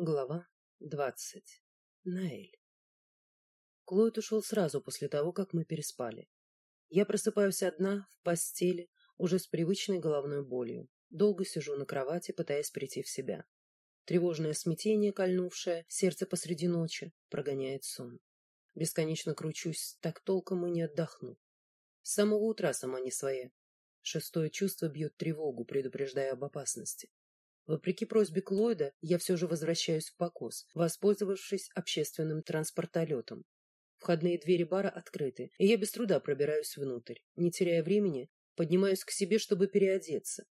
Глава двадцать. Наэль. Клод ушел сразу после того, как мы переспали. Я просыпаюсь одна, в постели, уже с привычной головной болью. Долго сижу на кровати, пытаясь прийти в себя. Тревожное смятение, кольнувшее сердце посреди ночи, прогоняет сон. Бесконечно кручусь, так толком и не отдохну. С самого утра сама не своя. Шестое чувство бьет тревогу, предупреждая об опасности. Вопреки просьбе Клойда, я все же возвращаюсь в покос, воспользовавшись общественным транспортолетом. Входные двери бара открыты, и я без труда пробираюсь внутрь. Не теряя времени, поднимаюсь к себе, чтобы переодеться.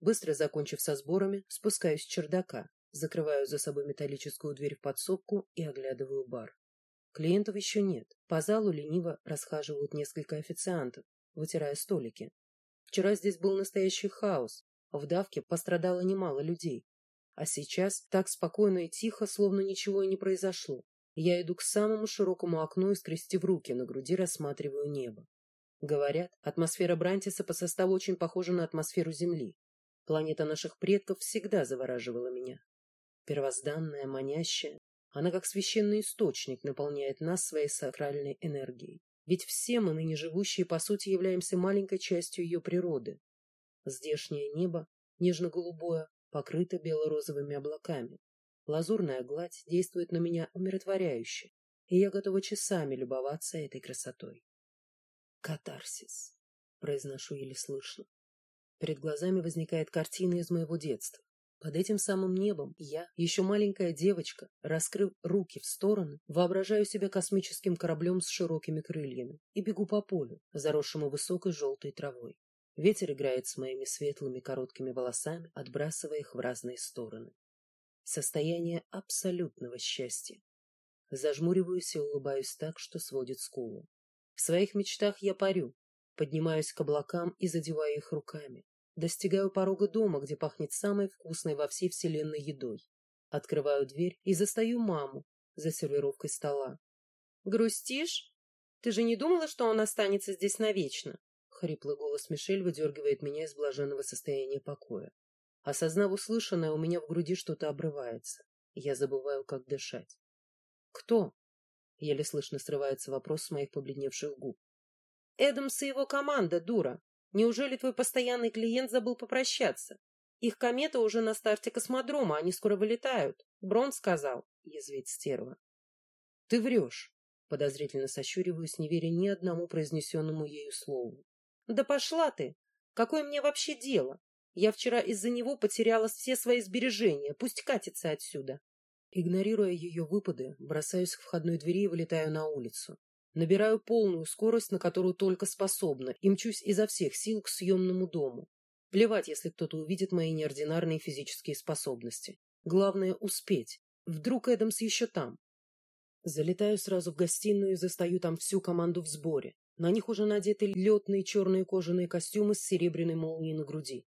Быстро закончив со сборами, спускаюсь с чердака, закрываю за собой металлическую дверь в подсобку и оглядываю бар. Клиентов еще нет. По залу лениво расхаживают несколько официантов, вытирая столики. Вчера здесь был настоящий хаос, в давке пострадало немало людей. А сейчас так спокойно и тихо, словно ничего и не произошло. Я иду к самому широкому окну и, скрестив руки на груди, рассматриваю небо. Говорят, атмосфера Брантиса по составу очень похожа на атмосферу Земли. Планета наших предков всегда завораживала меня. Первозданная, манящая, она как священный источник наполняет нас своей сакральной энергией. Ведь все мы, ныне живущие, по сути, являемся маленькой частью ее природы, Здешнее небо, нежно-голубое, покрыто бело-розовыми облаками. Лазурная гладь действует на меня умиротворяюще, и я готова часами любоваться этой красотой. «Катарсис», — произношу еле слышно. Перед глазами возникает картина из моего детства. Под этим самым небом я, еще маленькая девочка, раскрыв руки в стороны, воображаю себя космическим кораблем с широкими крыльями и бегу по полю, заросшему высокой желтой травой. Ветер играет с моими светлыми короткими волосами, отбрасывая их в разные стороны. Состояние абсолютного счастья. Зажмуриваюсь и улыбаюсь так, что сводит скулу. В своих мечтах я парю, поднимаюсь к облакам и задеваю их руками. Достигаю порога дома, где пахнет самой вкусной во всей вселенной едой. Открываю дверь и застаю маму за сервировкой стола. «Грустишь? Ты же не думала, что он останется здесь навечно?» Хриплый голос Мишель выдергивает меня из блаженного состояния покоя. Осознав услышанное, у меня в груди что-то обрывается. Я забываю, как дышать. «Кто?» — еле слышно срывается вопрос с моих побледневших губ. «Эдамс и его команда, дура! Неужели твой постоянный клиент забыл попрощаться? Их комета уже на старте космодрома, они скоро вылетают. Брон сказал», — язвит стерва. «Ты врешь!» — подозрительно сощуриваюсь, не веря ни одному произнесенному ею слову. Да пошла ты! Какое мне вообще дело? Я вчера из-за него потеряла все свои сбережения. Пусть катится отсюда. Игнорируя ее выпады, бросаюсь к входной двери и вылетаю на улицу. Набираю полную скорость, на которую только способна, и мчусь изо всех сил к съемному дому. Плевать, если кто-то увидит мои неординарные физические способности. Главное — успеть. Вдруг Эдамс еще там. Залетаю сразу в гостиную и застаю там всю команду в сборе. На них уже надеты летные черные кожаные костюмы с серебряной молнией на груди.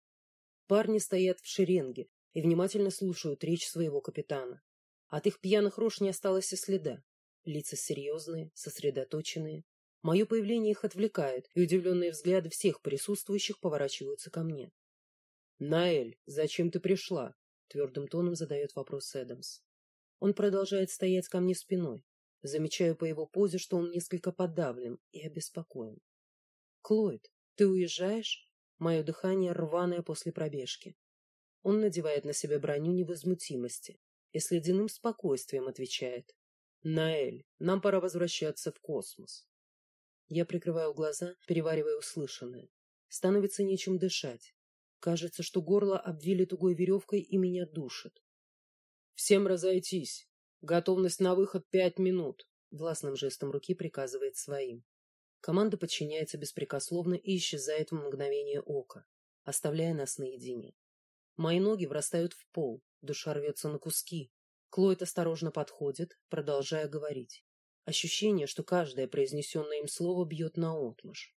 Парни стоят в шеренге и внимательно слушают речь своего капитана. От их пьяных рож не осталось и следа. Лица серьезные, сосредоточенные. Мое появление их отвлекает, и удивленные взгляды всех присутствующих поворачиваются ко мне. «Наэль, зачем ты пришла?» — твердым тоном задает вопрос Эдамс. Он продолжает стоять ко мне спиной, Замечаю по его позе, что он несколько подавлен и обеспокоен. «Клойд, ты уезжаешь?» Мое дыхание рваное после пробежки. Он надевает на себя броню невозмутимости и с ледяным спокойствием отвечает. «Наэль, нам пора возвращаться в космос». Я прикрываю глаза, переваривая услышанное. Становится нечем дышать. Кажется, что горло обвили тугой веревкой и меня душит. «Всем разойтись!» Готовность на выход пять минут. Властным жестом руки приказывает своим. Команда подчиняется беспрекословно и исчезает в мгновение ока, оставляя нас наедине. Мои ноги врастают в пол, душа рвется на куски. Клойд осторожно подходит, продолжая говорить. Ощущение, что каждое произнесенное им слово бьет наотмашь.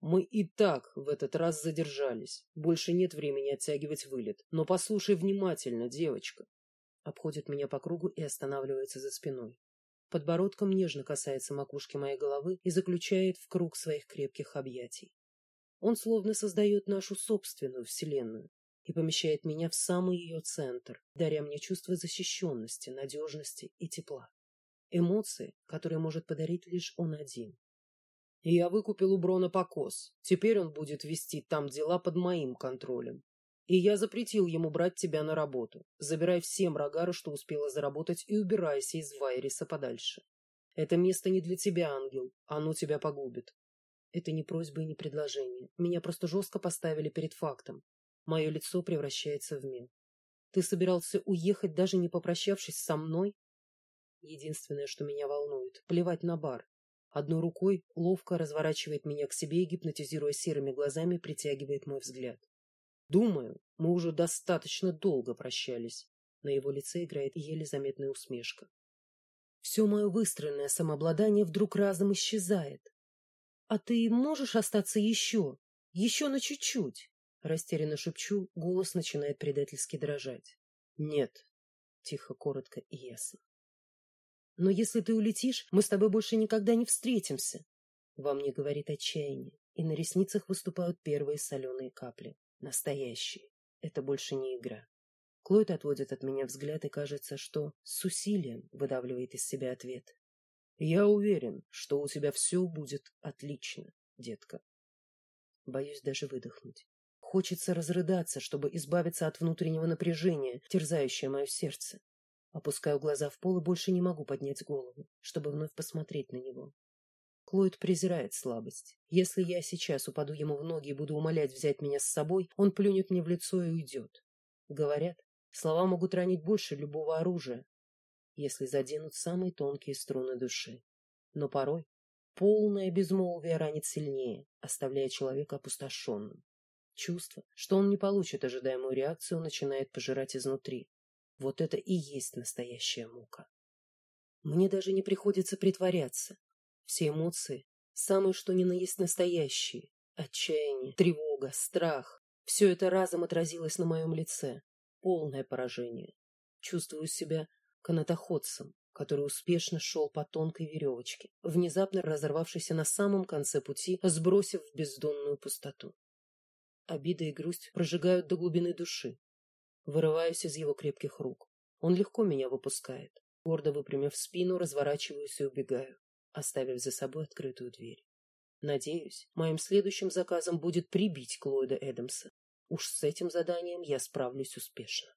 Мы и так в этот раз задержались. Больше нет времени оттягивать вылет. Но послушай внимательно, девочка обходит меня по кругу и останавливается за спиной. Подбородком нежно касается макушки моей головы и заключает в круг своих крепких объятий. Он словно создает нашу собственную вселенную, и помещает меня в самый ее центр, даря мне чувство защищенности, надежности и тепла. Эмоции, которые может подарить лишь он один. И я выкупил у Брона покос. Теперь он будет вести там дела под моим контролем. И я запретил ему брать тебя на работу. Забирай все мрагары, что успела заработать, и убирайся из Вайриса подальше. Это место не для тебя, ангел. Оно тебя погубит. Это не просьба и не предложение. Меня просто жестко поставили перед фактом. Мое лицо превращается в мел. Ты собирался уехать, даже не попрощавшись со мной? Единственное, что меня волнует, плевать на бар. Одной рукой ловко разворачивает меня к себе и, гипнотизируя серыми глазами, притягивает мой взгляд. Думаю, мы уже достаточно долго прощались. На его лице играет еле заметная усмешка. Все мое выстроенное самообладание вдруг разом исчезает. А ты можешь остаться еще? Еще на чуть-чуть? Растерянно шепчу, голос начинает предательски дрожать. Нет. Тихо, коротко и ясно. Но если ты улетишь, мы с тобой больше никогда не встретимся. Во мне говорит отчаяние, и на ресницах выступают первые соленые капли. Настоящие. Это больше не игра. Клойд отводит от меня взгляд, и кажется, что с усилием выдавливает из себя ответ. Я уверен, что у тебя все будет отлично, детка. Боюсь даже выдохнуть. Хочется разрыдаться, чтобы избавиться от внутреннего напряжения, терзающее мое сердце. Опускаю глаза в пол и больше не могу поднять голову, чтобы вновь посмотреть на него. Клойд презирает слабость. Если я сейчас упаду ему в ноги и буду умолять взять меня с собой, он плюнет мне в лицо и уйдет. Говорят, слова могут ранить больше любого оружия, если заденут самые тонкие струны души. Но порой полное безмолвие ранит сильнее, оставляя человека опустошенным. Чувство, что он не получит ожидаемую реакцию, начинает пожирать изнутри. Вот это и есть настоящая мука. Мне даже не приходится притворяться. Все эмоции, самые что ни на есть настоящие. Отчаяние, тревога, страх. Все это разом отразилось на моем лице. Полное поражение. Чувствую себя канатоходцем, который успешно шел по тонкой веревочке, внезапно разорвавшейся на самом конце пути, сбросив в бездонную пустоту. Обида и грусть прожигают до глубины души. Вырываюсь из его крепких рук. Он легко меня выпускает. Гордо выпрямив спину, разворачиваюсь и убегаю оставив за собой открытую дверь. Надеюсь, моим следующим заказом будет прибить Клойда Эдамса. Уж с этим заданием я справлюсь успешно.